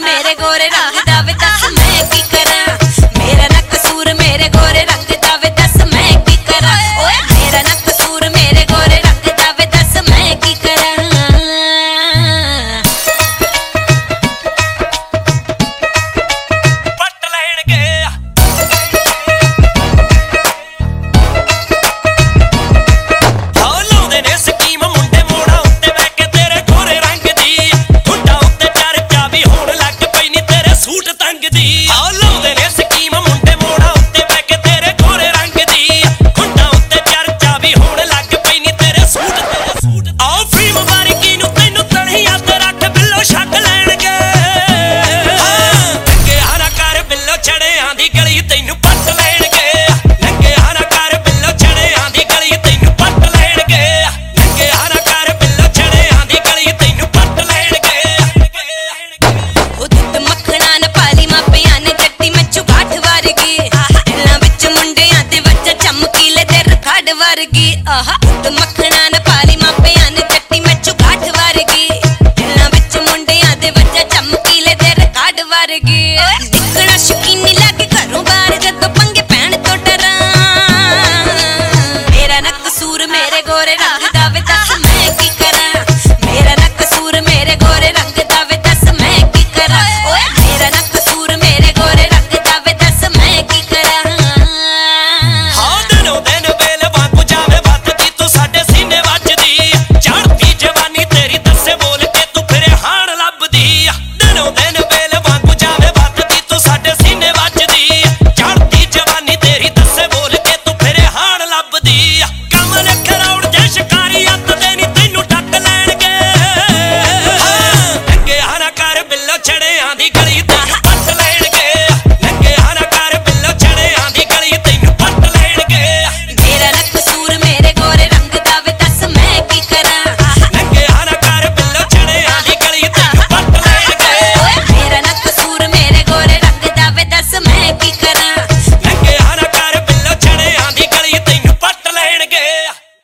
ਮੇਰੇ ਗੋਰੇ ਰੰਗ ਦਾ ਵੇ ਦੱਸ ਵਰਗੀ ਆਹ ਤੇ ਮੱਖਣਾ ਨਾ